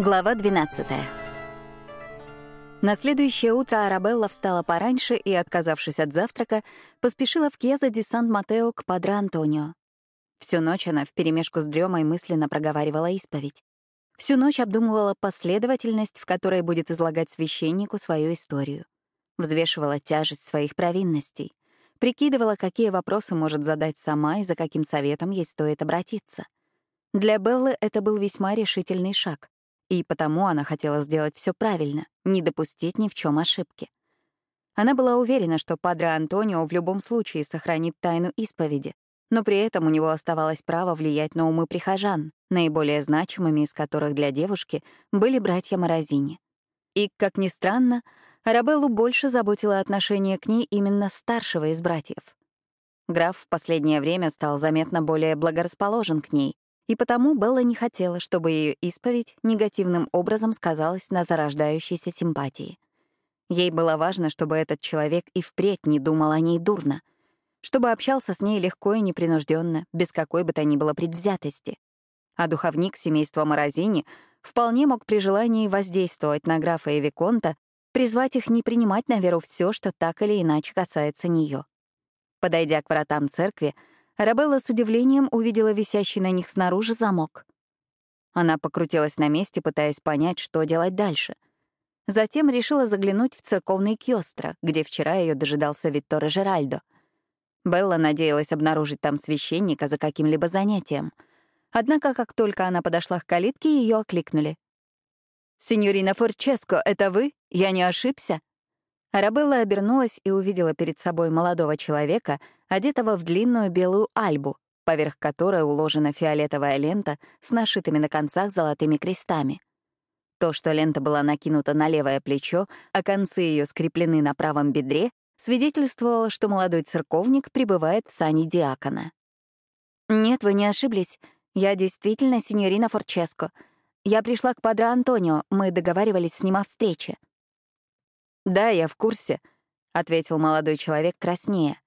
Глава 12. На следующее утро Арабелла встала пораньше и, отказавшись от завтрака, поспешила в Кьеза ди Сан-Матео к Падре Антонио. Всю ночь она вперемешку с дремой мысленно проговаривала исповедь. Всю ночь обдумывала последовательность, в которой будет излагать священнику свою историю. Взвешивала тяжесть своих провинностей. Прикидывала, какие вопросы может задать сама и за каким советом ей стоит обратиться. Для Беллы это был весьма решительный шаг. И потому она хотела сделать все правильно, не допустить ни в чем ошибки. Она была уверена, что Падре Антонио в любом случае сохранит тайну исповеди, но при этом у него оставалось право влиять на умы прихожан, наиболее значимыми из которых для девушки были братья Морозини. И, как ни странно, Арабеллу больше заботило отношение к ней именно старшего из братьев. Граф в последнее время стал заметно более благорасположен к ней, и потому Белла не хотела, чтобы ее исповедь негативным образом сказалась на зарождающейся симпатии. Ей было важно, чтобы этот человек и впредь не думал о ней дурно, чтобы общался с ней легко и непринужденно, без какой бы то ни было предвзятости. А духовник семейства Морозини вполне мог при желании воздействовать на графа и Виконта, призвать их не принимать на веру все, что так или иначе касается нее. Подойдя к вратам церкви, Арабелла с удивлением увидела висящий на них снаружи замок. Она покрутилась на месте, пытаясь понять, что делать дальше. Затем решила заглянуть в церковный киостро, где вчера ее дожидался Витторе Жеральдо. Белла надеялась обнаружить там священника за каким-либо занятием. Однако, как только она подошла к калитке, ее окликнули. «Синьорина Форческо, это вы? Я не ошибся?» Арабелла обернулась и увидела перед собой молодого человека, одетого в длинную белую альбу, поверх которой уложена фиолетовая лента с нашитыми на концах золотыми крестами. То, что лента была накинута на левое плечо, а концы ее скреплены на правом бедре, свидетельствовало, что молодой церковник пребывает в сане диакона. «Нет, вы не ошиблись. Я действительно синьорина Форческо. Я пришла к Падре Антонио, мы договаривались с ним о встрече». «Да, я в курсе», — ответил молодой человек краснее.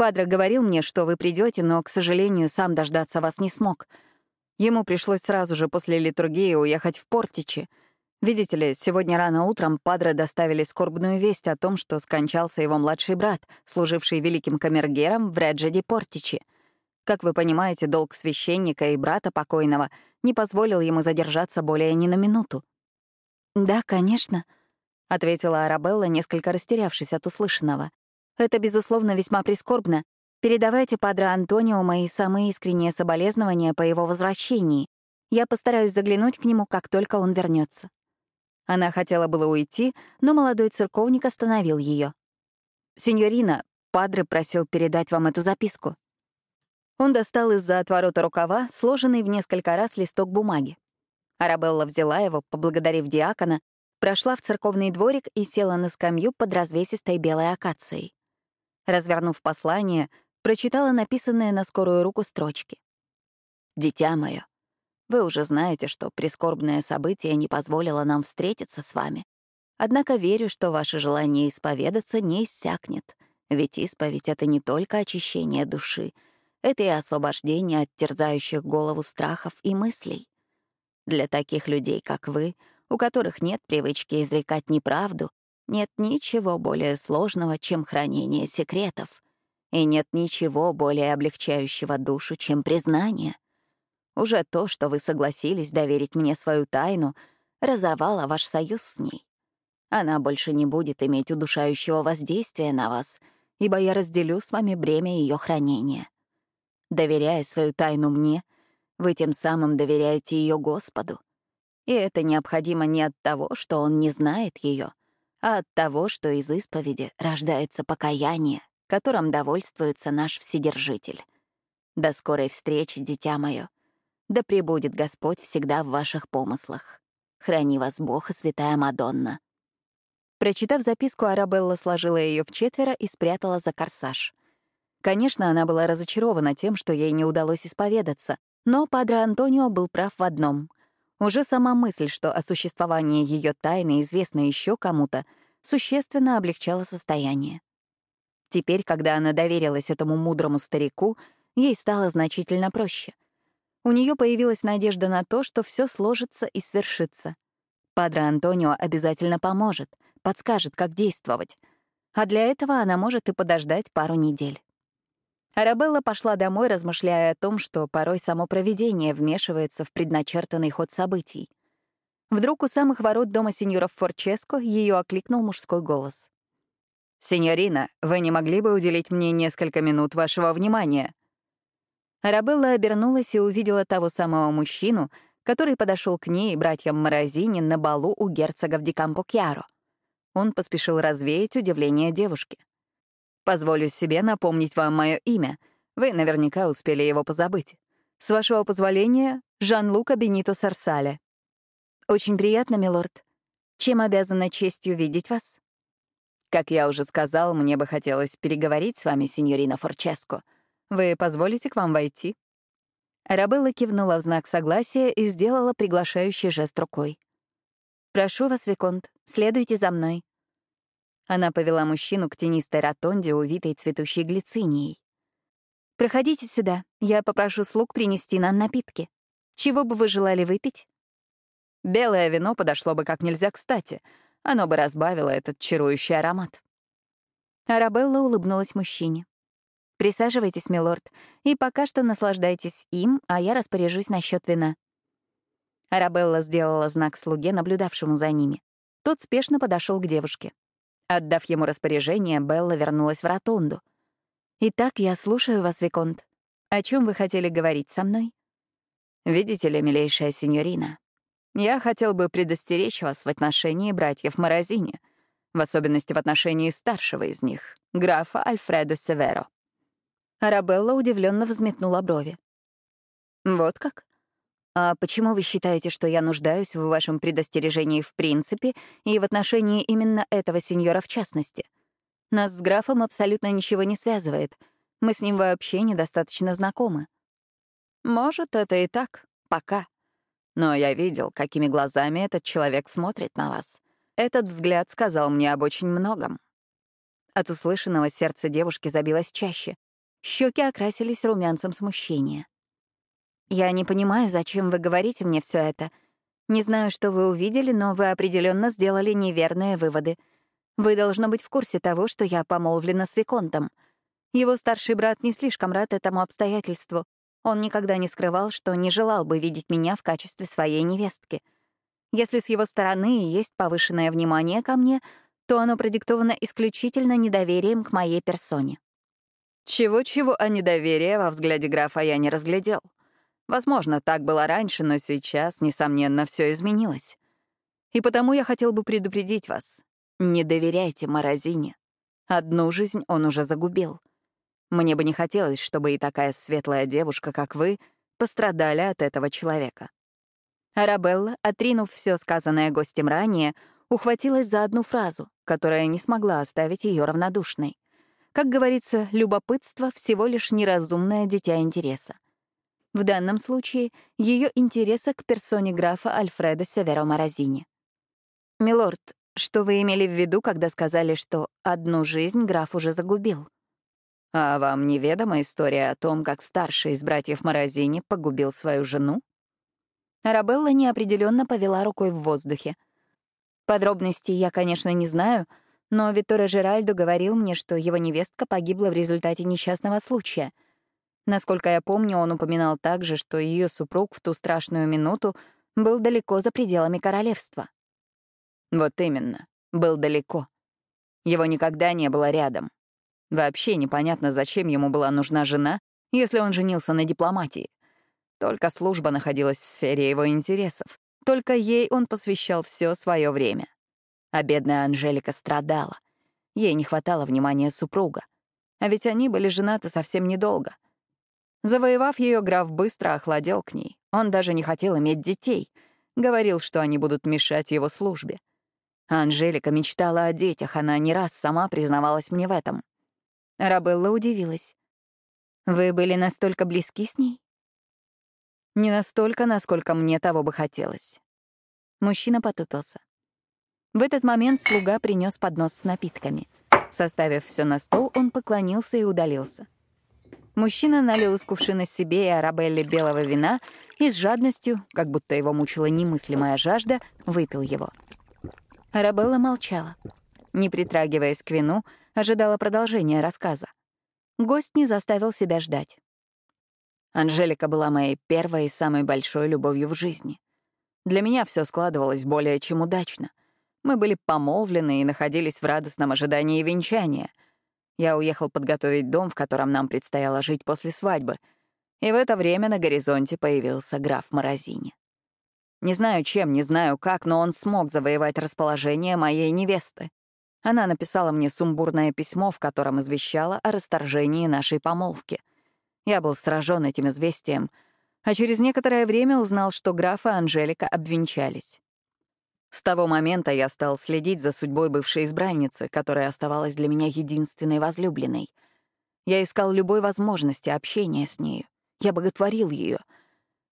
«Падре говорил мне, что вы придете, но, к сожалению, сам дождаться вас не смог. Ему пришлось сразу же после литургии уехать в Портичи. Видите ли, сегодня рано утром Падре доставили скорбную весть о том, что скончался его младший брат, служивший великим камергером в Реджеде Портичи. Как вы понимаете, долг священника и брата покойного не позволил ему задержаться более ни на минуту. «Да, конечно», — ответила Арабелла, несколько растерявшись от услышанного. «Это, безусловно, весьма прискорбно. Передавайте Падре Антонио мои самые искренние соболезнования по его возвращении. Я постараюсь заглянуть к нему, как только он вернется. Она хотела было уйти, но молодой церковник остановил ее. «Синьорина, Падре просил передать вам эту записку». Он достал из-за отворота рукава сложенный в несколько раз листок бумаги. Арабелла взяла его, поблагодарив диакона, прошла в церковный дворик и села на скамью под развесистой белой акацией. Развернув послание, прочитала написанные на скорую руку строчки. «Дитя мое, вы уже знаете, что прискорбное событие не позволило нам встретиться с вами. Однако верю, что ваше желание исповедаться не иссякнет, ведь исповедь — это не только очищение души, это и освобождение от терзающих голову страхов и мыслей. Для таких людей, как вы, у которых нет привычки изрекать неправду, нет ничего более сложного, чем хранение секретов. И нет ничего более облегчающего душу, чем признание. Уже то, что вы согласились доверить мне свою тайну, разорвало ваш союз с ней. Она больше не будет иметь удушающего воздействия на вас, ибо я разделю с вами бремя ее хранения. Доверяя свою тайну мне, вы тем самым доверяете ее Господу, и это необходимо не от того, что он не знает ее, а от того, что из исповеди рождается покаяние, которым довольствуется наш Вседержитель. До скорой встречи, дитя мое. Да пребудет Господь всегда в ваших помыслах. Храни вас Бог и святая Мадонна. Прочитав записку, Арабелла сложила ее в четверо и спрятала за корсаж. Конечно, она была разочарована тем, что ей не удалось исповедаться, но Падре Антонио был прав в одном. Уже сама мысль, что о существовании ее тайны известно еще кому-то, существенно облегчала состояние. Теперь, когда она доверилась этому мудрому старику, ей стало значительно проще. У нее появилась надежда на то, что все сложится и свершится. Падре Антонио обязательно поможет, подскажет, как действовать. А для этого она может и подождать пару недель. Арабелла пошла домой, размышляя о том, что порой само провидение вмешивается в предначертанный ход событий. Вдруг у самых ворот дома сеньоров Форческо ее окликнул мужской голос. «Сеньорина, вы не могли бы уделить мне несколько минут вашего внимания?» Арабелла обернулась и увидела того самого мужчину, который подошел к ней и братьям Морозини на балу у герцога в Дикампо-Кьяро. Он поспешил развеять удивление девушки. «Позволю себе напомнить вам мое имя. Вы наверняка успели его позабыть. С вашего позволения, Жан-Лука Бенито Сарсале». «Очень приятно, милорд. Чем обязана честью видеть вас?» «Как я уже сказал, мне бы хотелось переговорить с вами, сеньорина Форческо. Вы позволите к вам войти?» Арабелла кивнула в знак согласия и сделала приглашающий жест рукой. «Прошу вас, Виконт, следуйте за мной». Она повела мужчину к тенистой ротонде, увитой цветущей глицинией. «Проходите сюда, я попрошу слуг принести нам напитки. Чего бы вы желали выпить?» Белое вино подошло бы как нельзя кстати. Оно бы разбавило этот чарующий аромат. Арабелла улыбнулась мужчине. «Присаживайтесь, милорд, и пока что наслаждайтесь им, а я распоряжусь насчет вина». Арабелла сделала знак слуге, наблюдавшему за ними. Тот спешно подошел к девушке. Отдав ему распоряжение, Белла вернулась в ротонду. «Итак, я слушаю вас, Виконт. О чем вы хотели говорить со мной?» «Видите ли, милейшая сеньорина, я хотел бы предостеречь вас в отношении братьев Морозини, в особенности в отношении старшего из них, графа Альфредо Северо». Арабелла удивленно взметнула брови. «Вот как? А почему вы считаете, что я нуждаюсь в вашем предостережении в принципе и в отношении именно этого сеньора в частности? Нас с графом абсолютно ничего не связывает. Мы с ним вообще недостаточно знакомы. Может, это и так, пока. Но я видел, какими глазами этот человек смотрит на вас. Этот взгляд сказал мне об очень многом. От услышанного сердце девушки забилось чаще. Щеки окрасились румянцем смущения. Я не понимаю, зачем вы говорите мне все это. Не знаю, что вы увидели, но вы определенно сделали неверные выводы. Вы должно быть в курсе того, что я помолвлена с Виконтом. Его старший брат не слишком рад этому обстоятельству. Он никогда не скрывал, что не желал бы видеть меня в качестве своей невестки. Если с его стороны есть повышенное внимание ко мне, то оно продиктовано исключительно недоверием к моей персоне. Чего-чего, а недоверия во взгляде графа я не разглядел. Возможно, так было раньше, но сейчас, несомненно, все изменилось. И потому я хотел бы предупредить вас. Не доверяйте Морозине. Одну жизнь он уже загубил. Мне бы не хотелось, чтобы и такая светлая девушка, как вы, пострадали от этого человека. Арабелла, отринув все сказанное гостем ранее, ухватилась за одну фразу, которая не смогла оставить ее равнодушной. Как говорится, любопытство — всего лишь неразумное дитя интереса. В данном случае ее интереса к персоне графа Альфреда Северо Морозини. «Милорд, что вы имели в виду, когда сказали, что одну жизнь граф уже загубил?» «А вам неведома история о том, как старший из братьев Морозини погубил свою жену?» Арабелла неопределенно повела рукой в воздухе. Подробностей я, конечно, не знаю, но Витторе Жеральдо говорил мне, что его невестка погибла в результате несчастного случая — Насколько я помню, он упоминал также, что ее супруг в ту страшную минуту был далеко за пределами королевства. Вот именно, был далеко. Его никогда не было рядом. Вообще непонятно, зачем ему была нужна жена, если он женился на дипломатии. Только служба находилась в сфере его интересов. Только ей он посвящал все свое время. А бедная Анжелика страдала. Ей не хватало внимания супруга. А ведь они были женаты совсем недолго — Завоевав ее, граф быстро охладел к ней. Он даже не хотел иметь детей. Говорил, что они будут мешать его службе. Анжелика мечтала о детях, она не раз сама признавалась мне в этом. Рабелла удивилась. «Вы были настолько близки с ней?» «Не настолько, насколько мне того бы хотелось». Мужчина потупился. В этот момент слуга принес поднос с напитками. Составив все на стол, он поклонился и удалился. Мужчина налил из кувшина себе и Арабелле белого вина и с жадностью, как будто его мучила немыслимая жажда, выпил его. Арабелла молчала. Не притрагиваясь к вину, ожидала продолжения рассказа. Гость не заставил себя ждать. Анжелика была моей первой и самой большой любовью в жизни. Для меня все складывалось более чем удачно. Мы были помолвлены и находились в радостном ожидании венчания. Я уехал подготовить дом, в котором нам предстояло жить после свадьбы. И в это время на горизонте появился граф Морозини. Не знаю чем, не знаю как, но он смог завоевать расположение моей невесты. Она написала мне сумбурное письмо, в котором извещала о расторжении нашей помолвки. Я был сражен этим известием, а через некоторое время узнал, что граф и Анжелика обвенчались. С того момента я стал следить за судьбой бывшей избранницы, которая оставалась для меня единственной возлюбленной. Я искал любой возможности общения с нею. Я боготворил ее.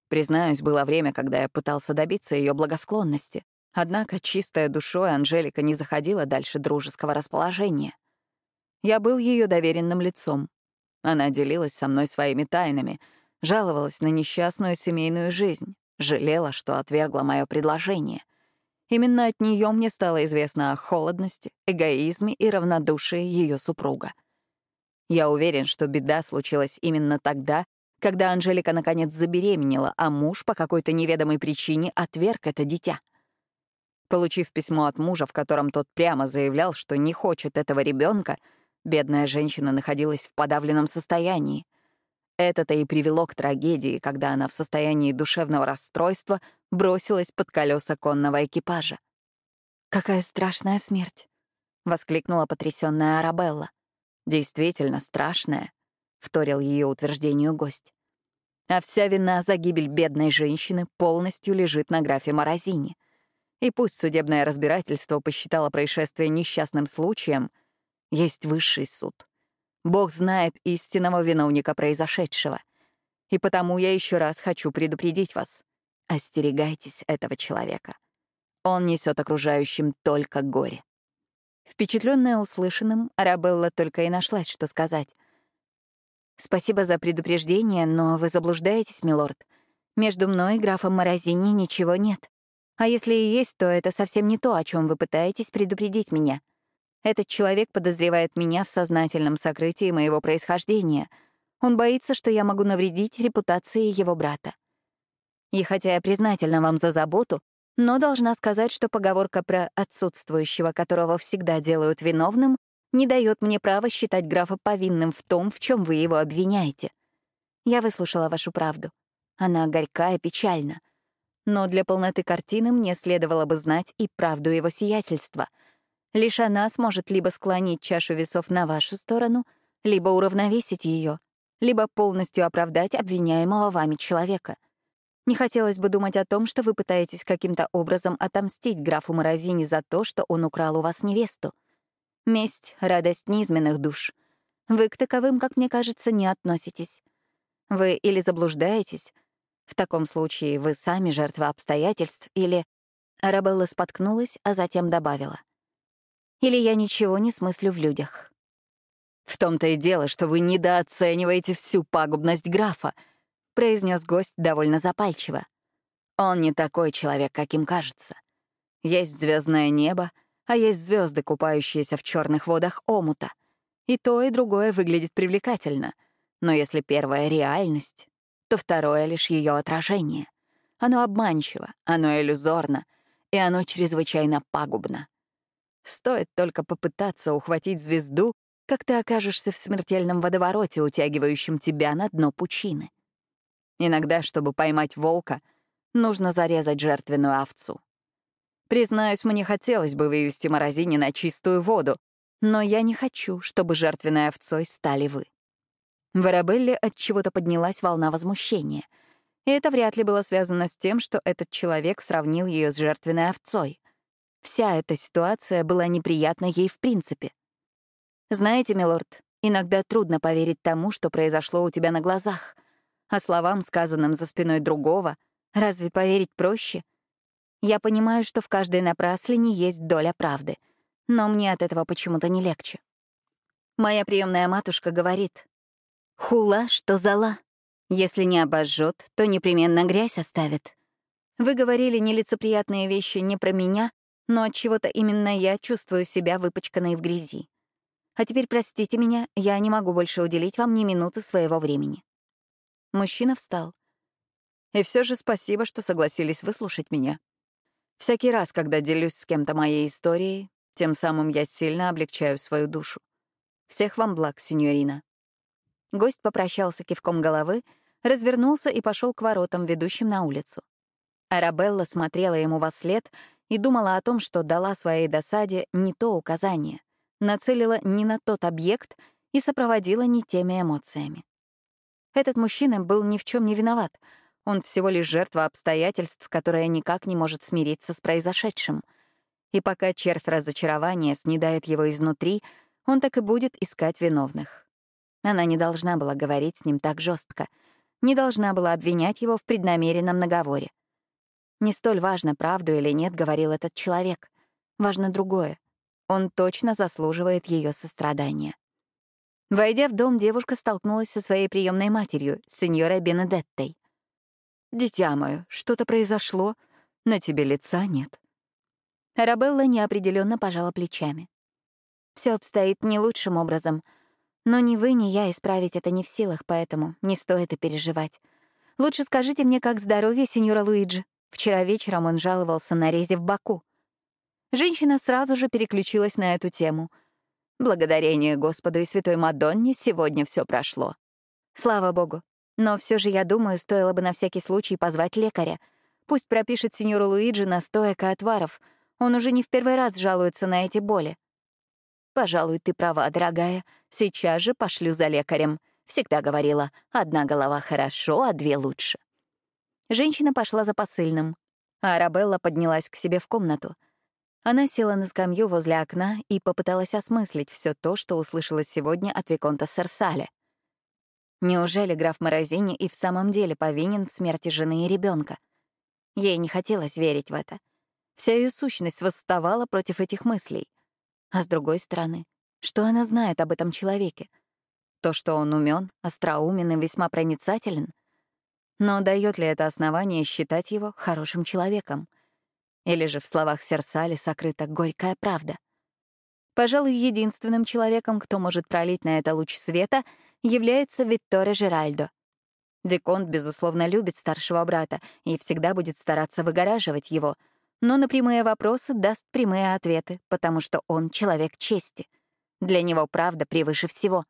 Признаюсь, было время, когда я пытался добиться ее благосклонности, Однако чистая душой Анжелика не заходила дальше дружеского расположения. Я был ее доверенным лицом. Она делилась со мной своими тайнами, жаловалась на несчастную семейную жизнь, жалела, что отвергла мое предложение. Именно от нее мне стало известно о холодности, эгоизме и равнодушии ее супруга. Я уверен, что беда случилась именно тогда, когда Анжелика наконец забеременела, а муж по какой-то неведомой причине отверг это дитя. Получив письмо от мужа, в котором тот прямо заявлял, что не хочет этого ребенка, бедная женщина находилась в подавленном состоянии. Это-то и привело к трагедии, когда она в состоянии душевного расстройства бросилась под колеса конного экипажа. «Какая страшная смерть!» — воскликнула потрясённая Арабелла. «Действительно страшная», — вторил ее утверждению гость. А вся вина за гибель бедной женщины полностью лежит на графе Морозине — и пусть судебное разбирательство посчитало происшествие несчастным случаем, есть высший суд. Бог знает истинного виновника произошедшего. И потому я еще раз хочу предупредить вас. Остерегайтесь этого человека. Он несет окружающим только горе. Впечатленная услышанным, Арабелла только и нашлась, что сказать. «Спасибо за предупреждение, но вы заблуждаетесь, милорд. Между мной и графом Морозини ничего нет. А если и есть, то это совсем не то, о чем вы пытаетесь предупредить меня. Этот человек подозревает меня в сознательном сокрытии моего происхождения. Он боится, что я могу навредить репутации его брата. И хотя я признательна вам за заботу, но должна сказать, что поговорка про отсутствующего, которого всегда делают виновным, не дает мне права считать графа повинным в том, в чем вы его обвиняете. Я выслушала вашу правду. Она горька и печальна. Но для полноты картины мне следовало бы знать и правду его сиятельства. Лишь она сможет либо склонить чашу весов на вашу сторону, либо уравновесить ее, либо полностью оправдать обвиняемого вами человека. Не хотелось бы думать о том, что вы пытаетесь каким-то образом отомстить графу Морозине за то, что он украл у вас невесту. Месть — радость низменных душ. Вы к таковым, как мне кажется, не относитесь. Вы или заблуждаетесь, в таком случае вы сами жертва обстоятельств или... Арабелла споткнулась, а затем добавила. Или я ничего не смыслю в людях. «В том-то и дело, что вы недооцениваете всю пагубность графа», — произнес гость довольно запальчиво. «Он не такой человек, каким кажется. Есть звездное небо, а есть звезды, купающиеся в черных водах омута. И то, и другое выглядит привлекательно. Но если первая — реальность, то второе — лишь ее отражение. Оно обманчиво, оно иллюзорно, и оно чрезвычайно пагубно. Стоит только попытаться ухватить звезду, как ты окажешься в смертельном водовороте, утягивающем тебя на дно пучины. Иногда, чтобы поймать волка, нужно зарезать жертвенную овцу. Признаюсь, мне хотелось бы вывести морозини на чистую воду, но я не хочу, чтобы жертвенной овцой стали вы. В Арабелле от чего-то поднялась волна возмущения. И это вряд ли было связано с тем, что этот человек сравнил ее с жертвенной овцой. Вся эта ситуация была неприятна ей в принципе. Знаете, милорд, иногда трудно поверить тому, что произошло у тебя на глазах. А словам, сказанным за спиной другого, разве поверить проще? Я понимаю, что в каждой напраслине есть доля правды, но мне от этого почему-то не легче. Моя приемная матушка говорит, Хула, что зала. Если не обожжет, то непременно грязь оставит. Вы говорили нелицеприятные вещи не про меня, но от чего-то именно я чувствую себя выпачканной в грязи. А теперь простите меня, я не могу больше уделить вам ни минуты своего времени. Мужчина встал. И все же спасибо, что согласились выслушать меня. Всякий раз, когда делюсь с кем-то моей историей, тем самым я сильно облегчаю свою душу. Всех вам благ, сеньорина. Гость попрощался кивком головы, развернулся и пошел к воротам, ведущим на улицу. Арабелла смотрела ему во след и думала о том, что дала своей досаде не то указание, нацелила не на тот объект и сопроводила не теми эмоциями. Этот мужчина был ни в чем не виноват. Он всего лишь жертва обстоятельств, которая никак не может смириться с произошедшим. И пока червь разочарования снедает его изнутри, он так и будет искать виновных. Она не должна была говорить с ним так жестко, не должна была обвинять его в преднамеренном наговоре. Не столь важно, правду или нет, говорил этот человек. Важно другое. Он точно заслуживает ее сострадания. Войдя в дом, девушка столкнулась со своей приемной матерью, сеньорой Бенедеттой. «Дитя мое, что-то произошло. На тебе лица нет». Арабелла неопределенно пожала плечами. Все обстоит не лучшим образом — но ни вы, ни я исправить это не в силах, поэтому не стоит и переживать. Лучше скажите мне, как здоровье сеньора Луиджи. Вчера вечером он жаловался на резе в боку. Женщина сразу же переключилась на эту тему. Благодарение Господу и Святой Мадонне сегодня все прошло. Слава Богу. Но все же, я думаю, стоило бы на всякий случай позвать лекаря. Пусть пропишет сеньору Луиджи настоек и отваров. Он уже не в первый раз жалуется на эти боли. Пожалуй, ты права, дорогая. Сейчас же пошлю за лекарем. Всегда говорила, одна голова хорошо, а две лучше. Женщина пошла за посыльным, а Арабелла поднялась к себе в комнату. Она села на скамью возле окна и попыталась осмыслить все то, что услышала сегодня от Виконта Серсале. Неужели граф Морозини и в самом деле повинен в смерти жены и ребенка? Ей не хотелось верить в это. Вся ее сущность восставала против этих мыслей. А с другой стороны, что она знает об этом человеке? То, что он умен, остроумен и весьма проницателен? Но дает ли это основание считать его хорошим человеком? Или же в словах Серсали сокрыта горькая правда? Пожалуй, единственным человеком, кто может пролить на это луч света, является Витторе Жеральдо. Виконт, безусловно, любит старшего брата и всегда будет стараться выгораживать его — но на прямые вопросы даст прямые ответы, потому что он человек чести. Для него правда превыше всего.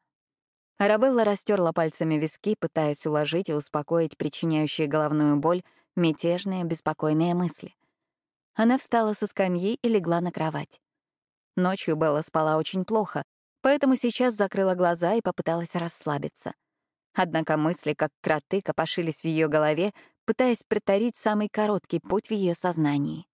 Арабелла растерла пальцами виски, пытаясь уложить и успокоить причиняющие головную боль мятежные, беспокойные мысли. Она встала со скамьи и легла на кровать. Ночью Белла спала очень плохо, поэтому сейчас закрыла глаза и попыталась расслабиться. Однако мысли, как кроты, копошились в ее голове, пытаясь притарить самый короткий путь в ее сознании.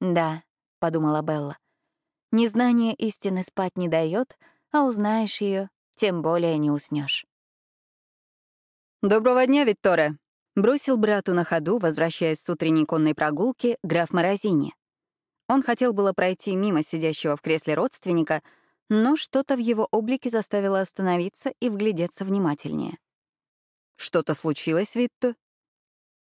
«Да», — подумала Белла, — «незнание истины спать не дает, а узнаешь ее, тем более не уснешь. «Доброго дня, Викторе!» — бросил брату на ходу, возвращаясь с утренней конной прогулки, граф Морозини. Он хотел было пройти мимо сидящего в кресле родственника, но что-то в его облике заставило остановиться и вглядеться внимательнее. «Что-то случилось, Витто?»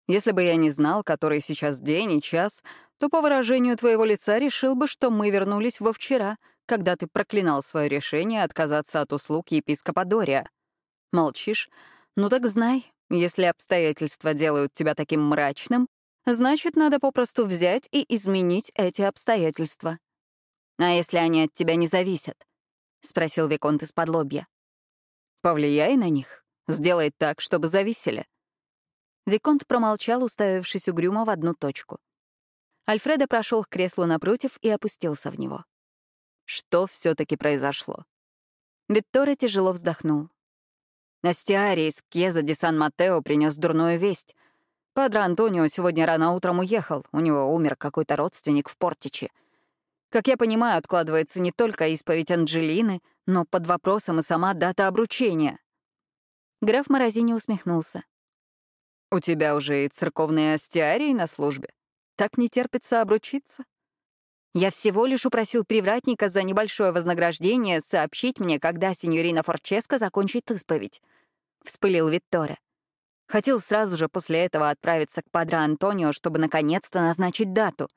Если бы я не знал, который сейчас день и час, то по выражению твоего лица решил бы, что мы вернулись во вчера, когда ты проклинал свое решение отказаться от услуг епископа Дория. Молчишь? Ну так знай, если обстоятельства делают тебя таким мрачным, значит, надо попросту взять и изменить эти обстоятельства. А если они от тебя не зависят? — спросил Виконт из-под лобья. «Повлияй на них. Сделай так, чтобы зависели. Виконт промолчал, уставившись угрюмо в одну точку. Альфредо прошел к креслу напротив и опустился в него. Что все таки произошло? Витторе тяжело вздохнул. Астиарий из Кьеза де Сан-Матео принес дурную весть. Падре Антонио сегодня рано утром уехал, у него умер какой-то родственник в Портиче. Как я понимаю, откладывается не только исповедь Анджелины, но под вопросом и сама дата обручения. Граф Морозини усмехнулся. У тебя уже и церковные астиарии на службе. Так не терпится обручиться. Я всего лишь упросил привратника за небольшое вознаграждение сообщить мне, когда сеньорина Форческо закончит исповедь. вспылил Витторе. Хотел сразу же после этого отправиться к Падре Антонио, чтобы наконец-то назначить дату.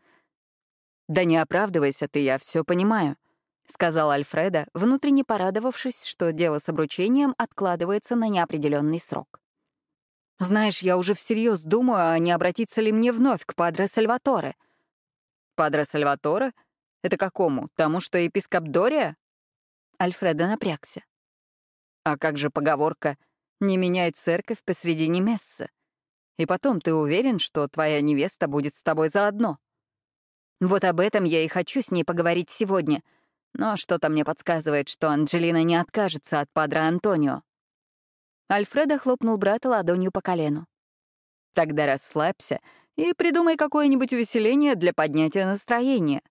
«Да не оправдывайся ты, я все понимаю», — сказал Альфреда, внутренне порадовавшись, что дело с обручением откладывается на неопределенный срок. «Знаешь, я уже всерьез думаю, а не обратиться ли мне вновь к Падре Сальваторе». «Падре Сальваторе? Это какому? Тому, что епископ Дория?» Альфреда напрягся. «А как же поговорка «не меняй церковь посредине мессы»? И потом, ты уверен, что твоя невеста будет с тобой заодно?» Вот об этом я и хочу с ней поговорить сегодня. Но что-то мне подсказывает, что Анджелина не откажется от Падра Антонио. Альфредо хлопнул брата ладонью по колену. «Тогда расслабься и придумай какое-нибудь увеселение для поднятия настроения.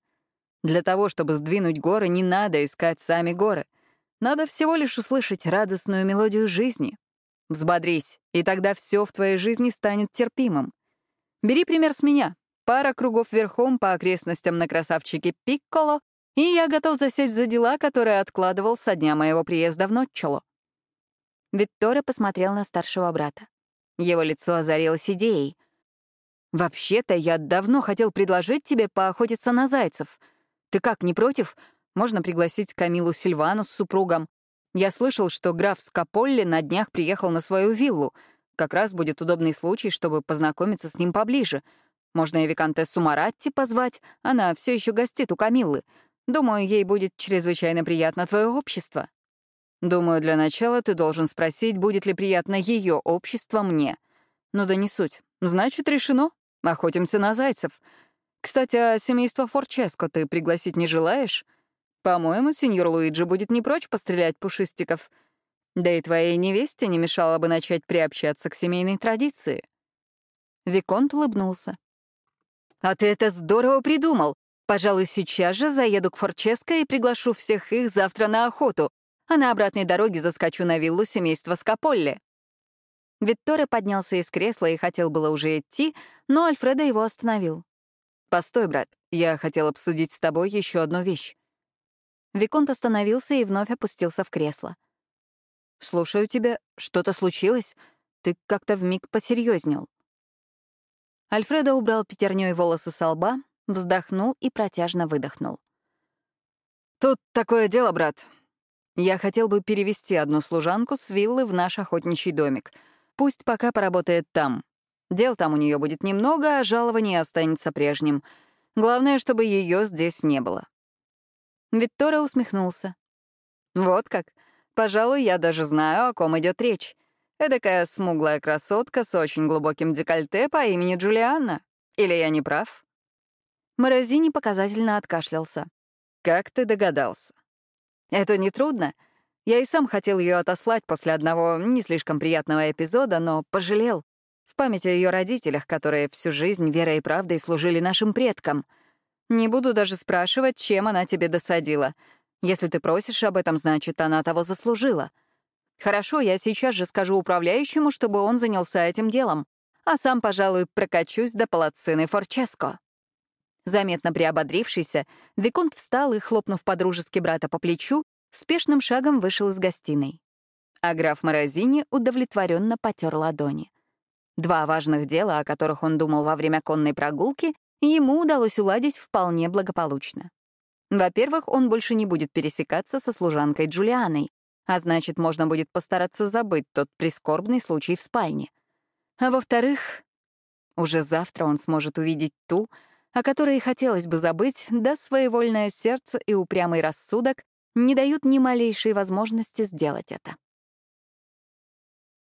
Для того, чтобы сдвинуть горы, не надо искать сами горы. Надо всего лишь услышать радостную мелодию жизни. Взбодрись, и тогда все в твоей жизни станет терпимым. Бери пример с меня. Пара кругов верхом по окрестностям на красавчике Пикколо, и я готов засесть за дела, которые откладывал со дня моего приезда в Нотчело. Виктория посмотрел на старшего брата. Его лицо озарилось идеей. «Вообще-то я давно хотел предложить тебе поохотиться на зайцев. Ты как, не против? Можно пригласить Камилу Сильвану с супругом. Я слышал, что граф Скаполли на днях приехал на свою виллу. Как раз будет удобный случай, чтобы познакомиться с ним поближе. Можно и виконтессу Маратти позвать, она все еще гостит у Камиллы. Думаю, ей будет чрезвычайно приятно твое общество. Думаю, для начала ты должен спросить, будет ли приятно ее общество мне. Ну да не суть. Значит, решено. Охотимся на зайцев. Кстати, а семейство Форческо ты пригласить не желаешь? По-моему, сеньор Луиджи будет не прочь пострелять пушистиков. Да и твоей невесте не мешало бы начать приобщаться к семейной традиции. Виконт улыбнулся. «А ты это здорово придумал. Пожалуй, сейчас же заеду к Форческо и приглашу всех их завтра на охоту а на обратной дороге заскочу на виллу семейства Скаполли. Витторе поднялся из кресла и хотел было уже идти, но Альфредо его остановил. «Постой, брат, я хотел обсудить с тобой еще одну вещь». Виконт остановился и вновь опустился в кресло. «Слушаю тебя. Что-то случилось? Ты как-то вмиг посерьезнел». Альфредо убрал пятерней волосы со лба, вздохнул и протяжно выдохнул. «Тут такое дело, брат. Я хотел бы перевести одну служанку с виллы в наш охотничий домик. Пусть пока поработает там. Дел там у нее будет немного, а жалование останется прежним. Главное, чтобы ее здесь не было. Виктора усмехнулся. Вот как. Пожалуй, я даже знаю, о ком идет речь. Эдакая смуглая красотка с очень глубоким декольте по имени Джулианна. Или я не прав? Морозини показательно откашлялся. Как ты догадался? Это нетрудно. Я и сам хотел ее отослать после одного не слишком приятного эпизода, но пожалел. В память о ее родителях, которые всю жизнь верой и правдой служили нашим предкам. Не буду даже спрашивать, чем она тебе досадила. Если ты просишь об этом, значит, она того заслужила. Хорошо, я сейчас же скажу управляющему, чтобы он занялся этим делом, а сам, пожалуй, прокачусь до палацины Форческо. Заметно приободрившийся, Виконт встал и, хлопнув подружески брата по плечу, спешным шагом вышел из гостиной. А граф Морозини удовлетворенно потер ладони. Два важных дела, о которых он думал во время конной прогулки, ему удалось уладить вполне благополучно. Во-первых, он больше не будет пересекаться со служанкой Джулианой, а значит, можно будет постараться забыть тот прискорбный случай в спальне. А во-вторых, уже завтра он сможет увидеть ту, о которой хотелось бы забыть, да своевольное сердце и упрямый рассудок не дают ни малейшей возможности сделать это.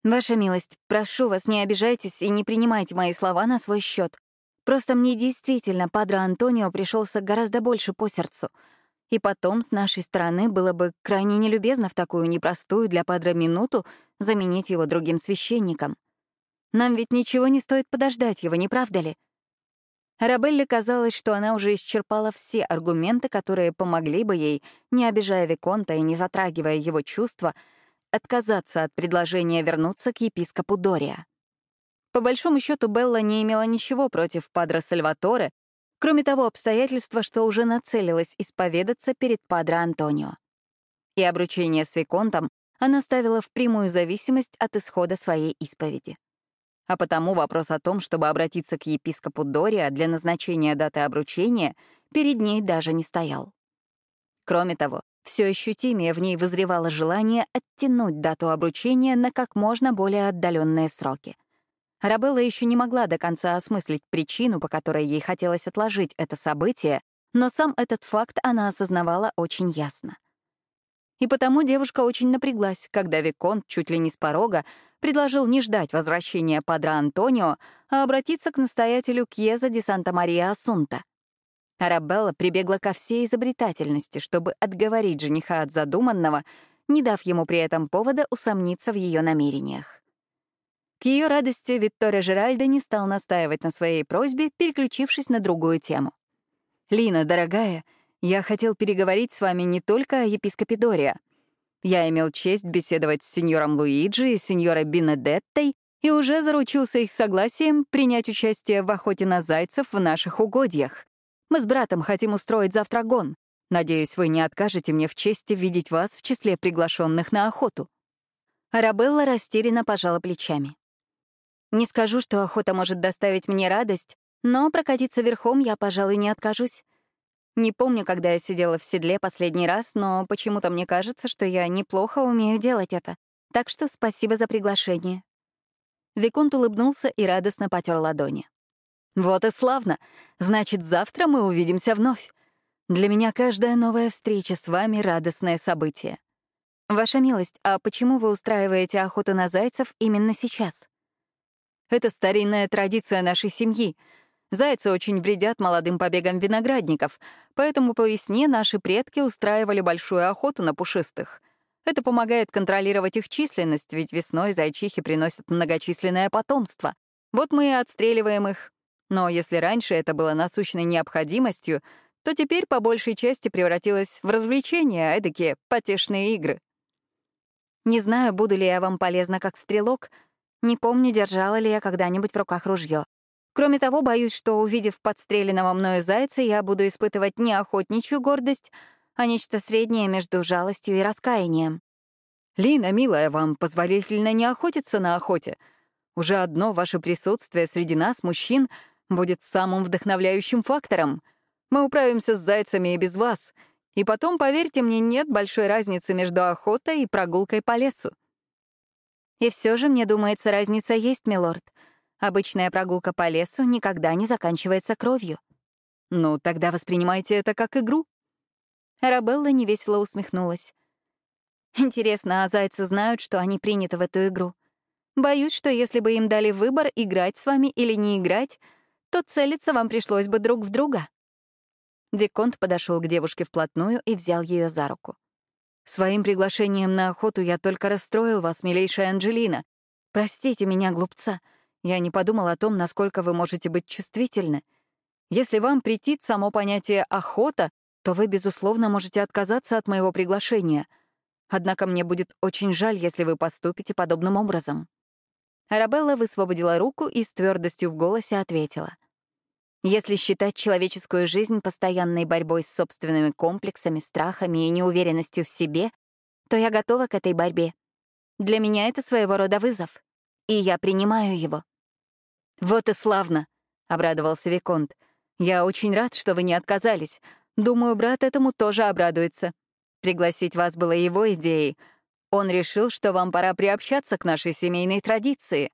«Ваша милость, прошу вас, не обижайтесь и не принимайте мои слова на свой счет. Просто мне действительно Падро Антонио пришелся гораздо больше по сердцу. И потом, с нашей стороны, было бы крайне нелюбезно в такую непростую для Падро минуту заменить его другим священником. Нам ведь ничего не стоит подождать его, не правда ли? Арабелле казалось, что она уже исчерпала все аргументы, которые помогли бы ей, не обижая Виконта и не затрагивая его чувства, отказаться от предложения вернуться к епископу Дория. По большому счету Белла не имела ничего против Падра Сальваторе, кроме того обстоятельства, что уже нацелилась исповедаться перед Падро Антонио. И обручение с Виконтом она ставила в прямую зависимость от исхода своей исповеди. А потому вопрос о том, чтобы обратиться к епископу Дориа для назначения даты обручения, перед ней даже не стоял. Кроме того, все ощутимее в ней вызревало желание оттянуть дату обручения на как можно более отдаленные сроки. Арабелла еще не могла до конца осмыслить причину, по которой ей хотелось отложить это событие, но сам этот факт она осознавала очень ясно. И потому девушка очень напряглась, когда Виконт чуть ли не с порога предложил не ждать возвращения Падра Антонио, а обратиться к настоятелю Кьеза де Санта-Мария Асунта. Арабелла прибегла ко всей изобретательности, чтобы отговорить жениха от задуманного, не дав ему при этом повода усомниться в ее намерениях. К ее радости Виктория Жеральда не стал настаивать на своей просьбе, переключившись на другую тему. «Лина, дорогая, я хотел переговорить с вами не только о епископе Дориа. Я имел честь беседовать с сеньором Луиджи и сеньорой Бинедеттой и уже заручился их согласием принять участие в охоте на зайцев в наших угодьях. Мы с братом хотим устроить завтра гон. Надеюсь, вы не откажете мне в чести видеть вас в числе приглашенных на охоту». Арабелла растерянно пожала плечами. «Не скажу, что охота может доставить мне радость, но прокатиться верхом я, пожалуй, не откажусь. Не помню, когда я сидела в седле последний раз, но почему-то мне кажется, что я неплохо умею делать это. Так что спасибо за приглашение. Виконт улыбнулся и радостно потер ладони. «Вот и славно. Значит, завтра мы увидимся вновь. Для меня каждая новая встреча с вами — радостное событие. Ваша милость, а почему вы устраиваете охоту на зайцев именно сейчас? Это старинная традиция нашей семьи — Зайцы очень вредят молодым побегам виноградников, поэтому по весне наши предки устраивали большую охоту на пушистых. Это помогает контролировать их численность, ведь весной зайчихи приносят многочисленное потомство. Вот мы и отстреливаем их. Но если раньше это было насущной необходимостью, то теперь по большей части превратилось в развлечения, эдакие потешные игры. Не знаю, буду ли я вам полезна как стрелок. Не помню, держала ли я когда-нибудь в руках ружье. Кроме того, боюсь, что, увидев подстреленного мною зайца, я буду испытывать не охотничью гордость, а нечто среднее между жалостью и раскаянием. «Лина, милая, вам позволительно не охотиться на охоте. Уже одно ваше присутствие среди нас, мужчин, будет самым вдохновляющим фактором. Мы управимся с зайцами и без вас. И потом, поверьте мне, нет большой разницы между охотой и прогулкой по лесу». И все же, мне думается, разница есть, милорд — Обычная прогулка по лесу никогда не заканчивается кровью. Ну, тогда воспринимайте это как игру. Арабелла невесело усмехнулась. Интересно, а зайцы знают, что они приняты в эту игру? Боюсь, что если бы им дали выбор, играть с вами или не играть, то целиться вам пришлось бы друг в друга. Виконт подошел к девушке вплотную и взял ее за руку. «Своим приглашением на охоту я только расстроил вас, милейшая Анджелина. Простите меня, глупца. Я не подумал о том, насколько вы можете быть чувствительны. Если вам претит само понятие «охота», то вы, безусловно, можете отказаться от моего приглашения. Однако мне будет очень жаль, если вы поступите подобным образом». Арабелла высвободила руку и с твердостью в голосе ответила. «Если считать человеческую жизнь постоянной борьбой с собственными комплексами, страхами и неуверенностью в себе, то я готова к этой борьбе. Для меня это своего рода вызов, и я принимаю его. «Вот и славно», — обрадовался Виконт. «Я очень рад, что вы не отказались. Думаю, брат этому тоже обрадуется. Пригласить вас было его идеей. Он решил, что вам пора приобщаться к нашей семейной традиции».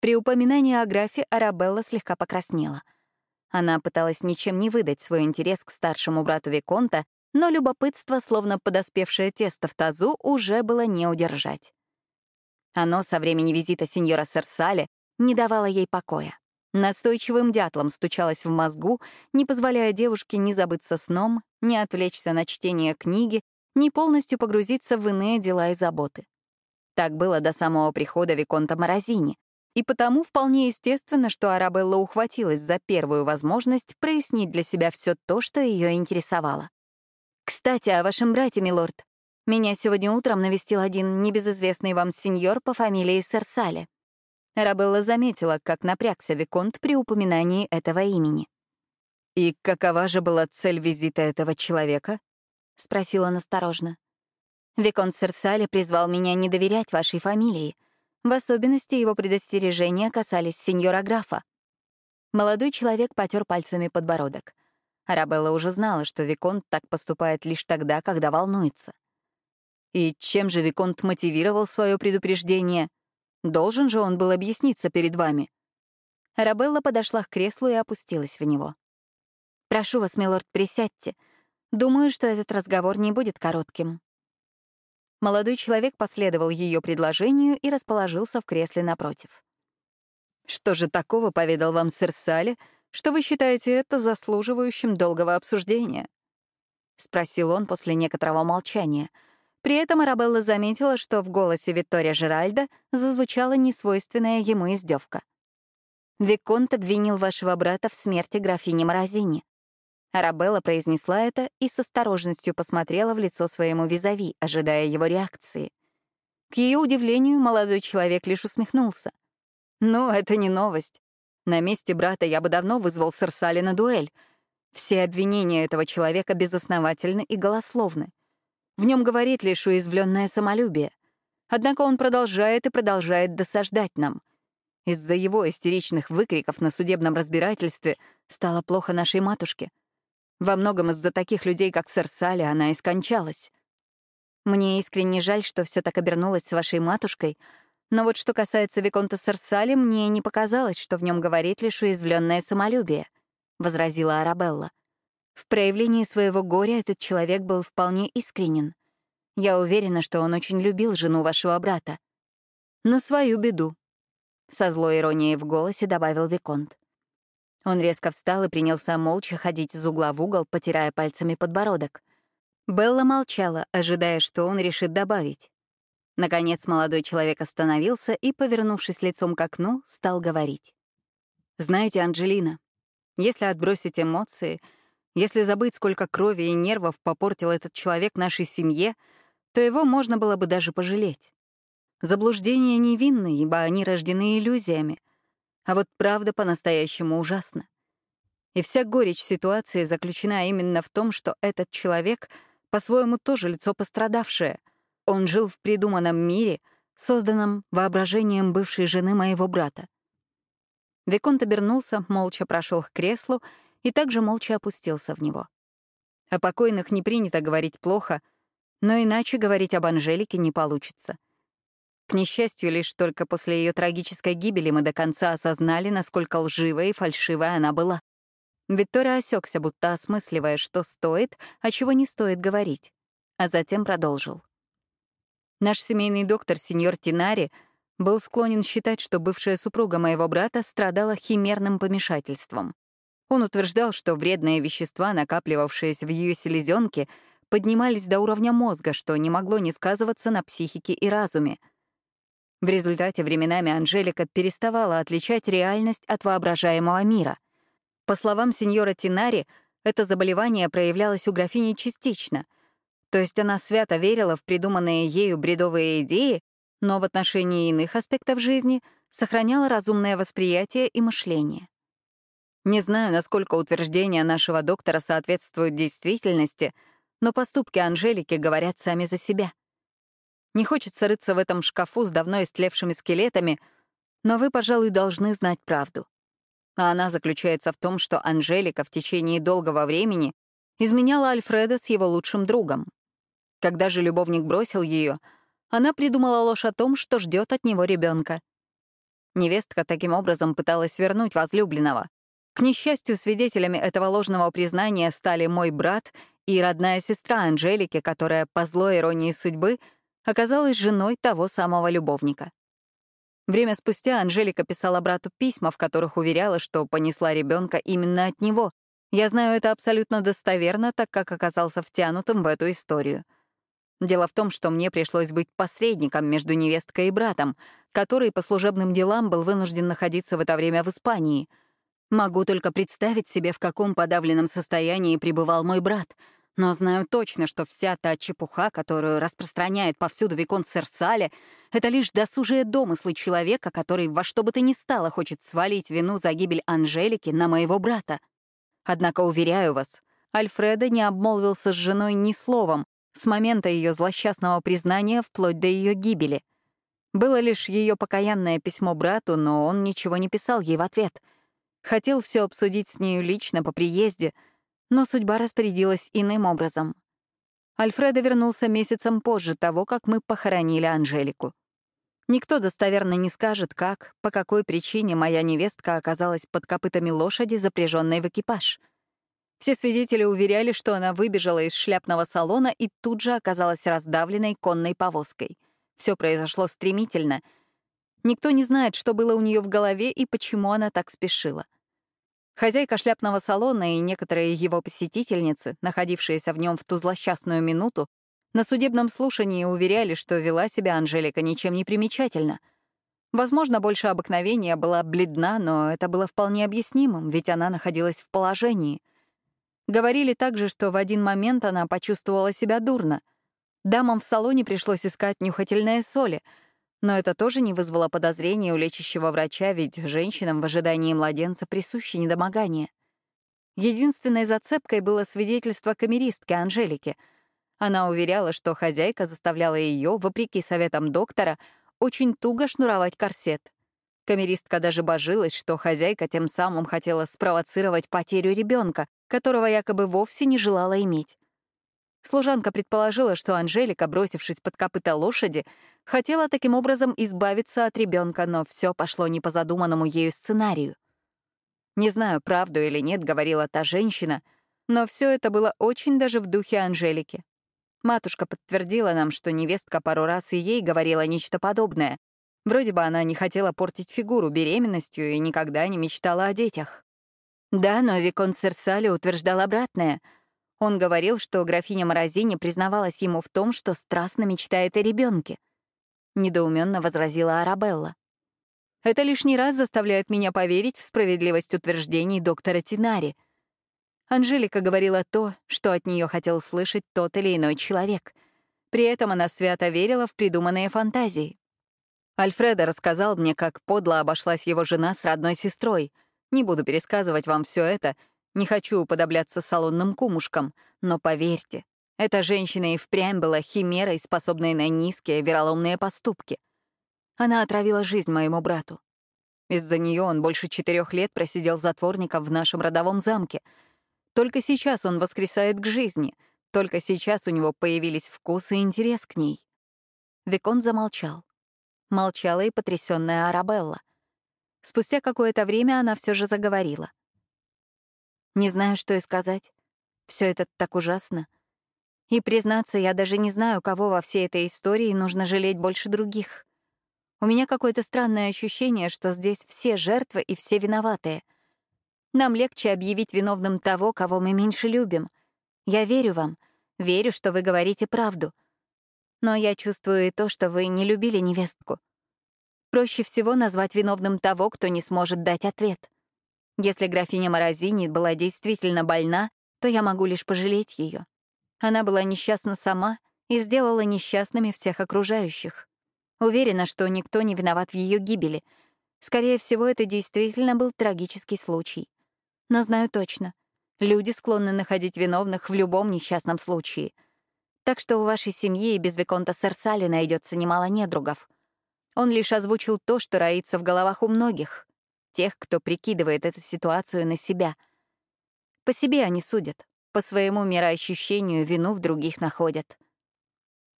При упоминании о графе Арабелла слегка покраснела. Она пыталась ничем не выдать свой интерес к старшему брату Виконта, но любопытство, словно подоспевшее тесто в тазу, уже было не удержать. Оно со времени визита сеньора Серсале не давала ей покоя. Настойчивым дятлом стучалась в мозгу, не позволяя девушке ни забыться сном, ни отвлечься на чтение книги, ни полностью погрузиться в иные дела и заботы. Так было до самого прихода Виконта Морозини, и потому вполне естественно, что Арабелла ухватилась за первую возможность прояснить для себя все то, что ее интересовало. «Кстати, о вашем брате, милорд. Меня сегодня утром навестил один небезызвестный вам сеньор по фамилии Серсале. Рабелла заметила, как напрягся Виконт при упоминании этого имени. «И какова же была цель визита этого человека?» — спросила насторожно. Викон Серсали призвал меня не доверять вашей фамилии. В особенности его предостережения касались сеньора графа. Молодой человек потер пальцами подбородок. Арабелла уже знала, что Виконт так поступает лишь тогда, когда волнуется. И чем же Виконт мотивировал свое предупреждение? Должен же он был объясниться перед вами. Арабелла подошла к креслу и опустилась в него. «Прошу вас, милорд, присядьте. Думаю, что этот разговор не будет коротким». Молодой человек последовал ее предложению и расположился в кресле напротив. «Что же такого поведал вам сэр Салли, что вы считаете это заслуживающим долгого обсуждения?» — спросил он после некоторого молчания. При этом Арабелла заметила, что в голосе Виктория Жеральда зазвучала несвойственная ему издевка. «Виконт обвинил вашего брата в смерти графини Морозини». Арабелла произнесла это и с осторожностью посмотрела в лицо своему визави, ожидая его реакции. К ее удивлению, молодой человек лишь усмехнулся. «Ну, это не новость. На месте брата я бы давно вызвал Сарсали на дуэль. Все обвинения этого человека безосновательны и голословны. В нем говорит лишь уязвленное самолюбие. Однако он продолжает и продолжает досаждать нам. Из-за его истеричных выкриков на судебном разбирательстве стало плохо нашей матушке. Во многом из-за таких людей, как сэр Салли, она и скончалась. Мне искренне жаль, что все так обернулось с вашей матушкой — но вот что касается Виконта Сарсали, мне не показалось, что в нем говорит лишь уязвленное самолюбие, — возразила Арабелла. В проявлении своего горя этот человек был вполне искренен. Я уверена, что он очень любил жену вашего брата. На свою беду. Со злой иронией в голосе добавил Виконт. Он резко встал и принялся молча ходить из угла в угол, потирая пальцами подбородок. Белла молчала, ожидая, что он решит добавить. Наконец молодой человек остановился и, повернувшись лицом к окну, стал говорить. «Знаете, Анджелина, если отбросить эмоции, если забыть, сколько крови и нервов попортил этот человек нашей семье, то его можно было бы даже пожалеть. Заблуждения невинны, ибо они рождены иллюзиями, а вот правда по-настоящему ужасна. И вся горечь ситуации заключена именно в том, что этот человек по-своему тоже лицо пострадавшее — он жил в придуманном мире, созданном воображением бывшей жены моего брата. Виконт обернулся, молча прошел к креслу и также молча опустился в него. О покойных не принято говорить плохо, но иначе говорить об Анжелике не получится. К несчастью, лишь только после ее трагической гибели мы до конца осознали, насколько лживая и фальшивая она была. Виктория осекся, будто осмысливая, что стоит, а чего не стоит говорить, а затем продолжил. Наш семейный доктор, сеньор Тинари, был склонен считать, что бывшая супруга моего брата страдала химерным помешательством. Он утверждал, что вредные вещества, накапливавшиеся в ее селезенке, поднимались до уровня мозга, что не могло не сказываться на психике и разуме. В результате временами Анжелика переставала отличать реальность от воображаемого мира. По словам сеньора Тинари, это заболевание проявлялось у графини частично — то есть она свято верила в придуманные ею бредовые идеи, но в отношении иных аспектов жизни сохраняла разумное восприятие и мышление. Не знаю, насколько утверждения нашего доктора соответствуют действительности, но поступки Анжелики говорят сами за себя. Не хочется рыться в этом шкафу с давно истлевшими скелетами, но вы, пожалуй, должны знать правду. А она заключается в том, что Анжелика в течение долгого времени изменяла Альфреда с его лучшим другом. Когда же любовник бросил ее, она придумала ложь о том, что ждет от него ребенка. Невестка таким образом пыталась вернуть возлюбленного. К несчастью, свидетелями этого ложного признания стали мой брат и родная сестра Анжелики, которая, по злой иронии судьбы, оказалась женой того самого любовника. Время спустя Анжелика писала брату письма, в которых уверяла, что понесла ребенка именно от него. Я знаю это абсолютно достоверно, так как оказался втянутым в эту историю. Дело в том, что мне пришлось быть посредником между невесткой и братом, который по служебным делам был вынужден находиться в это время в Испании. Могу только представить себе, в каком подавленном состоянии пребывал мой брат, но знаю точно, что вся та чепуха, которую распространяет повсюду Виконт Серсале, это лишь досужие домыслы человека, который во что бы то ни стало хочет свалить вину за гибель Анжелики на моего брата. Однако, уверяю вас, Альфреда не обмолвился с женой ни словом, С момента ее злосчастного признания вплоть до ее гибели. Было лишь ее покаянное письмо брату, но он ничего не писал ей в ответ. Хотел все обсудить с нею лично по приезде, но судьба распорядилась иным образом. Альфредо вернулся месяцем позже того, как мы похоронили Анжелику. Никто достоверно не скажет, как, по какой причине моя невестка оказалась под копытами лошади, запряженной в экипаж. Все свидетели уверяли, что она выбежала из шляпного салона и тут же оказалась раздавленной конной повозкой. Все произошло стремительно. Никто не знает, что было у нее в голове и почему она так спешила. Хозяйка шляпного салона и некоторые его посетительницы, находившиеся в нем в ту злосчастную минуту, на судебном слушании уверяли, что вела себя Анжелика ничем не примечательно. Возможно, больше обыкновения была бледна, но это было вполне объяснимым, ведь она находилась в положении. Говорили также, что в один момент она почувствовала себя дурно. Дамам в салоне пришлось искать нюхательные соли, но это тоже не вызвало подозрения у лечащего врача, ведь женщинам в ожидании младенца присуще недомогание. Единственной зацепкой было свидетельство камеристки Анжелики — она уверяла, что хозяйка заставляла ее, вопреки советам доктора, очень туго шнуровать корсет. Камеристка даже божилась, что хозяйка тем самым хотела спровоцировать потерю ребенка, которого якобы вовсе не желала иметь. Служанка предположила, что Анжелика, бросившись под копыта лошади, хотела таким образом избавиться от ребенка, но все пошло не по задуманному ею сценарию. Не знаю, правду или нет, говорила та женщина, но все это было очень даже в духе Анжелики. Матушка подтвердила нам, что невестка пару раз и ей говорила нечто подобное. Вроде бы она не хотела портить фигуру беременностью и никогда не мечтала о детях. Да, но Викон Серсали утверждал обратное. Он говорил, что графиня Морозини признавалась ему в том, что страстно мечтает о ребенке. Недоуменно возразила Арабелла. Это лишний раз заставляет меня поверить в справедливость утверждений доктора Тинари — Анжелика говорила то, что от нее хотел слышать тот или иной человек. При этом она свято верила в придуманные фантазии. Альфредо рассказал мне, как подло обошлась его жена с родной сестрой. Не буду пересказывать вам все это, не хочу уподобляться салонным кумушкам, но поверьте, эта женщина и впрямь была химерой, способной на низкие вероломные поступки. Она отравила жизнь моему брату. Из-за нее он больше четырех лет просидел затворником в нашем родовом замке — только сейчас он воскресает к жизни, только сейчас у него появились вкус и интерес к ней. Викон замолчал. Молчала и потрясённая Арабелла. Спустя какое-то время она все же заговорила. «Не знаю, что и сказать. Все это так ужасно. И, признаться, я даже не знаю, кого во всей этой истории нужно жалеть больше других. У меня какое-то странное ощущение, что здесь все жертвы и все виноватые — нам легче объявить виновным того, кого мы меньше любим. Я верю вам, верю, что вы говорите правду. Но я чувствую и то, что вы не любили невестку. Проще всего назвать виновным того, кто не сможет дать ответ. Если графиня Морозини была действительно больна, то я могу лишь пожалеть ее. Она была несчастна сама и сделала несчастными всех окружающих. Уверена, что никто не виноват в ее гибели. Скорее всего, это действительно был трагический случай но знаю точно. Люди склонны находить виновных в любом несчастном случае. Так что у вашей семьи и без Виконта Серсали найдется немало недругов. Он лишь озвучил то, что роится в головах у многих, тех, кто прикидывает эту ситуацию на себя. По себе они судят, по своему мироощущению вину в других находят.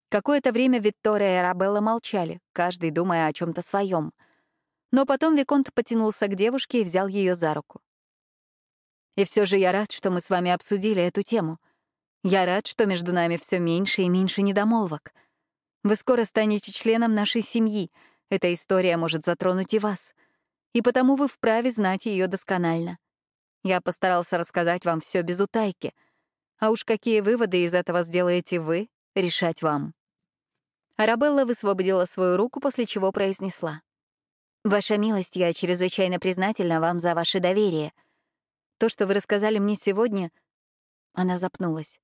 Какое-то время Виктория и Арабелла молчали, каждый думая о чем то своем. Но потом Виконт потянулся к девушке и взял ее за руку. И все же я рад, что мы с вами обсудили эту тему. Я рад, что между нами все меньше и меньше недомолвок. Вы скоро станете членом нашей семьи. Эта история может затронуть и вас. И потому вы вправе знать ее досконально. Я постарался рассказать вам все без утайки. А уж какие выводы из этого сделаете вы, решать вам. Арабелла высвободила свою руку, после чего произнесла. «Ваша милость, я чрезвычайно признательна вам за ваше доверие — то, что вы рассказали мне сегодня...» Она запнулась.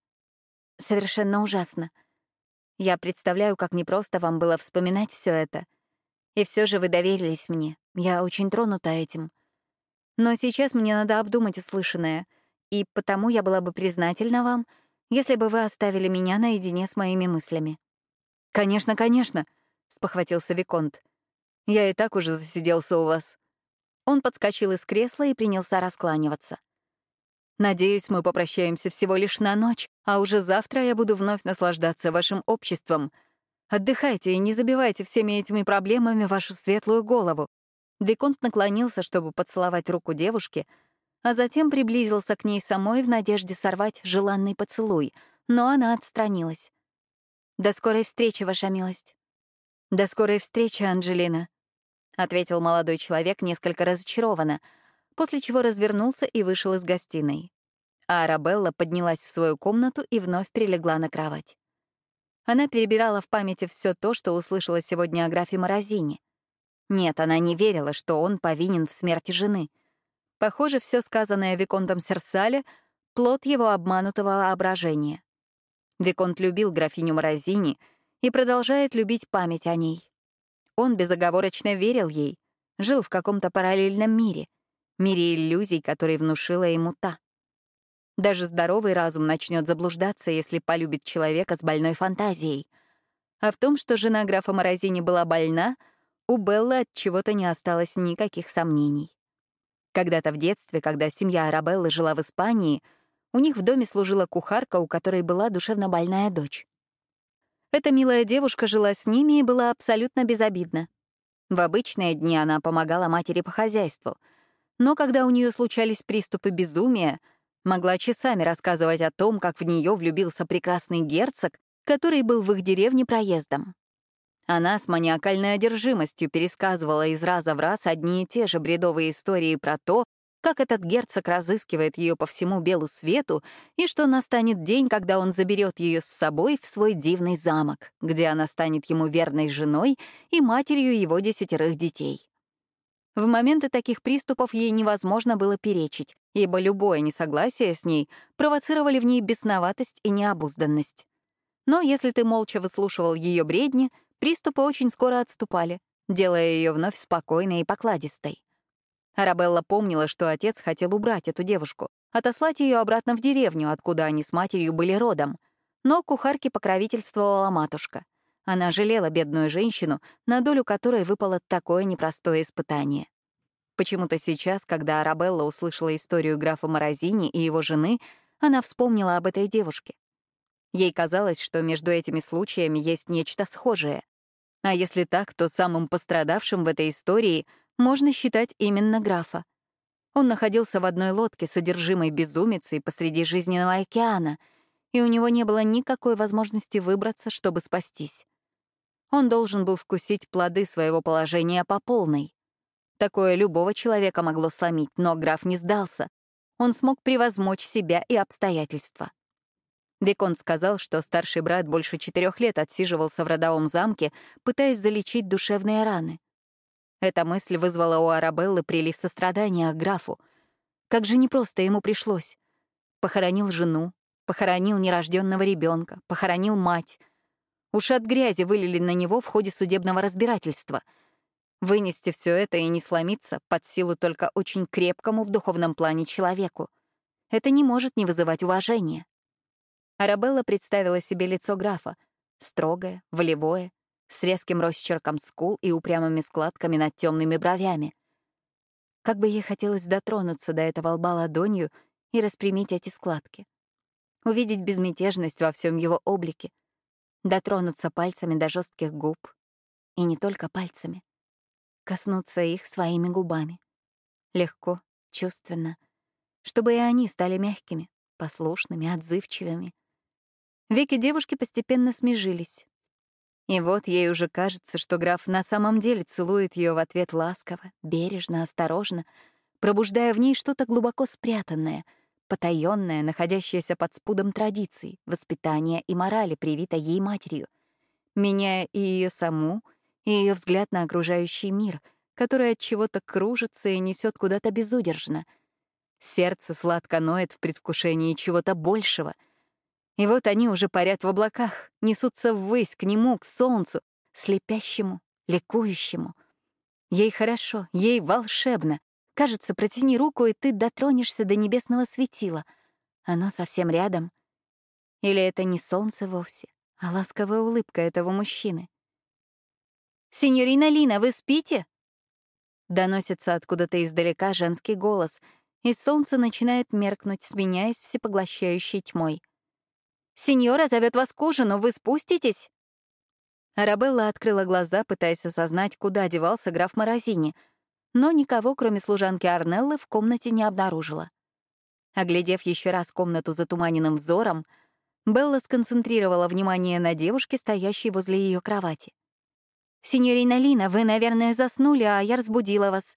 «Совершенно ужасно. Я представляю, как непросто вам было вспоминать все это. И все же вы доверились мне. Я очень тронута этим. Но сейчас мне надо обдумать услышанное, и потому я была бы признательна вам, если бы вы оставили меня наедине с моими мыслями». «Конечно, конечно», — спохватился Виконт. «Я и так уже засиделся у вас». Он подскочил из кресла и принялся раскланиваться. «Надеюсь, мы попрощаемся всего лишь на ночь, а уже завтра я буду вновь наслаждаться вашим обществом. Отдыхайте и не забивайте всеми этими проблемами вашу светлую голову». Виконт наклонился, чтобы поцеловать руку девушки, а затем приблизился к ней самой в надежде сорвать желанный поцелуй, но она отстранилась. «До скорой встречи, ваша милость». «До скорой встречи, Анджелина», — ответил молодой человек несколько разочарованно, после чего развернулся и вышел из гостиной. А Арабелла поднялась в свою комнату и вновь прилегла на кровать. Она перебирала в памяти все то, что услышала сегодня о графе Морозине. Нет, она не верила, что он повинен в смерти жены. Похоже, все сказанное Виконтом Серсале — плод его обманутого воображения. Виконт любил графиню Морозини и продолжает любить память о ней. Он безоговорочно верил ей, жил в каком-то параллельном мире, мире иллюзий, который внушила ему та. Даже здоровый разум начнет заблуждаться, если полюбит человека с больной фантазией. А в том, что жена графа Морозини была больна, у Беллы от чего-то не осталось никаких сомнений. Когда-то в детстве, когда семья Арабеллы жила в Испании, у них в доме служила кухарка, у которой была душевно больная дочь. Эта милая девушка жила с ними и была абсолютно безобидна. В обычные дни она помогала матери по хозяйству. Но когда у нее случались приступы безумия — Могла часами рассказывать о том, как в нее влюбился прекрасный герцог, который был в их деревне проездом. Она с маниакальной одержимостью пересказывала из раза в раз одни и те же бредовые истории про то, как этот герцог разыскивает ее по всему белу свету, и что настанет день, когда он заберет ее с собой в свой дивный замок, где она станет ему верной женой и матерью его десятерых детей. В моменты таких приступов ей невозможно было перечить, ибо любое несогласие с ней провоцировали в ней бесноватость и необузданность. Но если ты молча выслушивал ее бредни, приступы очень скоро отступали, делая ее вновь спокойной и покладистой. Арабелла помнила, что отец хотел убрать эту девушку, отослать ее обратно в деревню, откуда они с матерью были родом. Но кухарке покровительствовала матушка. Она жалела бедную женщину, на долю которой выпало такое непростое испытание. Почему-то сейчас, когда Арабелла услышала историю графа Морозини и его жены, она вспомнила об этой девушке. Ей казалось, что между этими случаями есть нечто схожее. А если так, то самым пострадавшим в этой истории можно считать именно графа. Он находился в одной лодке содержимой безумицей посреди жизненного океана, и у него не было никакой возможности выбраться, чтобы спастись. Он должен был вкусить плоды своего положения по полной. Такое любого человека могло сломить, но граф не сдался. Он смог превозмочь себя и обстоятельства. Виконт сказал, что старший брат больше четырех лет отсиживался в родовом замке, пытаясь залечить душевные раны. Эта мысль вызвала у Арабеллы прилив сострадания к графу. Как же непросто ему пришлось. Похоронил жену, похоронил нерожденного ребенка, похоронил мать. Уж от грязи вылили на него в ходе судебного разбирательства — Вынести все это и не сломиться под силу только очень крепкому в духовном плане человеку. Это не может не вызывать уважения. Арабелла представила себе лицо графа, строгое, волевое, с резким росчерком скул и упрямыми складками над темными бровями. Как бы ей хотелось дотронуться до этого лба ладонью и распрямить эти складки. Увидеть безмятежность во всем его облике, дотронуться пальцами до жестких губ. И не только пальцами коснуться их своими губами. Легко, чувственно, чтобы и они стали мягкими, послушными, отзывчивыми. Веки девушки постепенно смежились. И вот ей уже кажется, что граф на самом деле целует ее в ответ ласково, бережно, осторожно, пробуждая в ней что-то глубоко спрятанное, потаённое, находящееся под спудом традиций, воспитания и морали, привитой ей матерью, меняя и ее саму, и ее взгляд на окружающий мир, который от чего-то кружится и несет куда-то безудержно. Сердце сладко ноет в предвкушении чего-то большего. И вот они уже парят в облаках, несутся ввысь, к нему, к солнцу, слепящему, ликующему. Ей хорошо, ей волшебно. Кажется, протяни руку, и ты дотронешься до небесного светила. Оно совсем рядом. Или это не солнце вовсе, а ласковая улыбка этого мужчины? «Синьорина Лина, вы спите?» Доносится откуда-то издалека женский голос, и солнце начинает меркнуть, сменяясь всепоглощающей тьмой. «Синьора зовет вас к ужину, вы спуститесь?» Арабелла открыла глаза, пытаясь осознать, куда девался граф Морозини, но никого, кроме служанки Арнеллы, в комнате не обнаружила. Оглядев еще раз комнату затуманенным взором, Белла сконцентрировала внимание на девушке, стоящей возле ее кровати. «Синьорина Лина, вы, наверное, заснули, а я разбудила вас.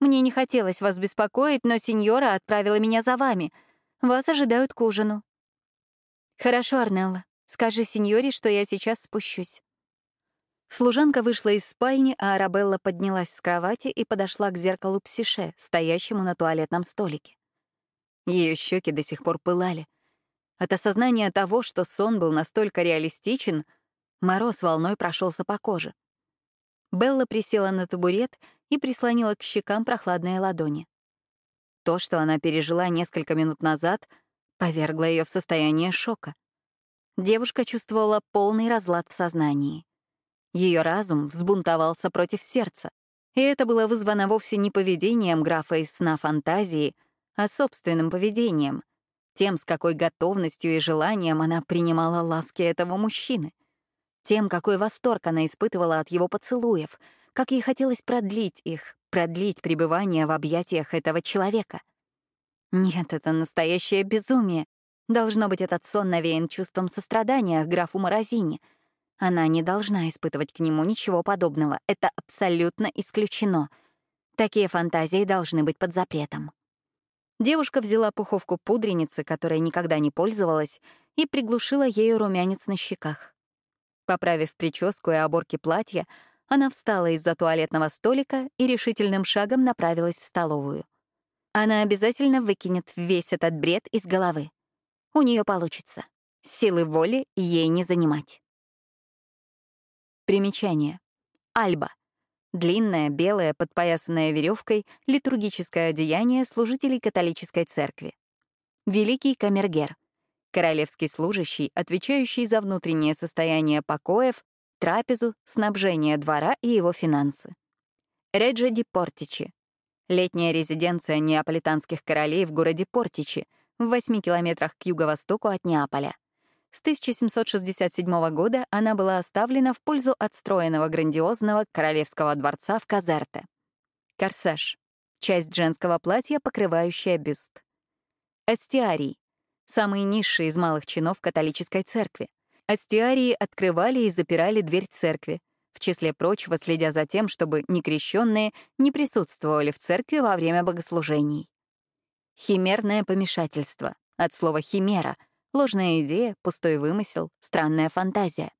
Мне не хотелось вас беспокоить, но сеньора отправила меня за вами. Вас ожидают к ужину». «Хорошо, Арнелла. Скажи сеньоре, что я сейчас спущусь». Служанка вышла из спальни, а Арабелла поднялась с кровати и подошла к зеркалу псише, стоящему на туалетном столике. Ее щеки до сих пор пылали. От осознания того, что сон был настолько реалистичен, мороз волной прошелся по коже. Белла присела на табурет и прислонила к щекам прохладные ладони. То, что она пережила несколько минут назад, повергло ее в состояние шока. Девушка чувствовала полный разлад в сознании. Ее разум взбунтовался против сердца, и это было вызвано вовсе не поведением графа из сна фантазии, а собственным поведением, тем, с какой готовностью и желанием она принимала ласки этого мужчины — тем, какой восторг она испытывала от его поцелуев, как ей хотелось продлить их, продлить пребывание в объятиях этого человека. Нет, это настоящее безумие. Должно быть, этот сон навеян чувством сострадания к графу Морозине. Она не должна испытывать к нему ничего подобного. Это абсолютно исключено. Такие фантазии должны быть под запретом. Девушка взяла пуховку пудреницы, которой никогда не пользовалась, и приглушила ею румянец на щеках. Поправив прическу и оборки платья, она встала из-за туалетного столика и решительным шагом направилась в столовую. Она обязательно выкинет весь этот бред из головы. У нее получится. Силы воли ей не занимать. Примечание. Альба. Длинное, белое, подпоясанное веревкой литургическое одеяние служителей католической церкви. Великий камергер — королевский служащий, отвечающий за внутреннее состояние покоев, трапезу, снабжение двора и его финансы. Реджо ди Портичи — летняя резиденция неаполитанских королей в городе Портичи, в 8 километрах к юго-востоку от Неаполя. С 1767 года она была оставлена в пользу отстроенного грандиозного королевского дворца в Казерте. Корсаж — часть женского платья, покрывающая бюст. Эстиарий самые низшие из малых чинов католической церкви. Астиарии открывали и запирали дверь церкви, в числе прочего следя за тем, чтобы некрещенные не присутствовали в церкви во время богослужений. Химерное помешательство, от слова «химера», ложная идея, пустой вымысел, странная фантазия.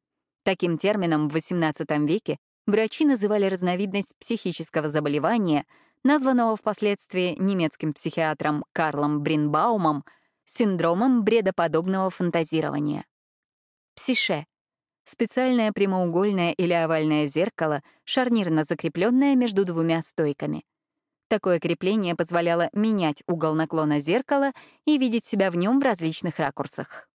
Таким термином в XVIII веке врачи называли разновидность психического заболевания, названного впоследствии немецким психиатром Карлом Бринбаумом — синдромом бредоподобного фантазирования. Псише — специальное прямоугольное или овальное зеркало, шарнирно закрепленное между двумя стойками. Такое крепление позволяло менять угол наклона зеркала и видеть себя в нем в различных ракурсах.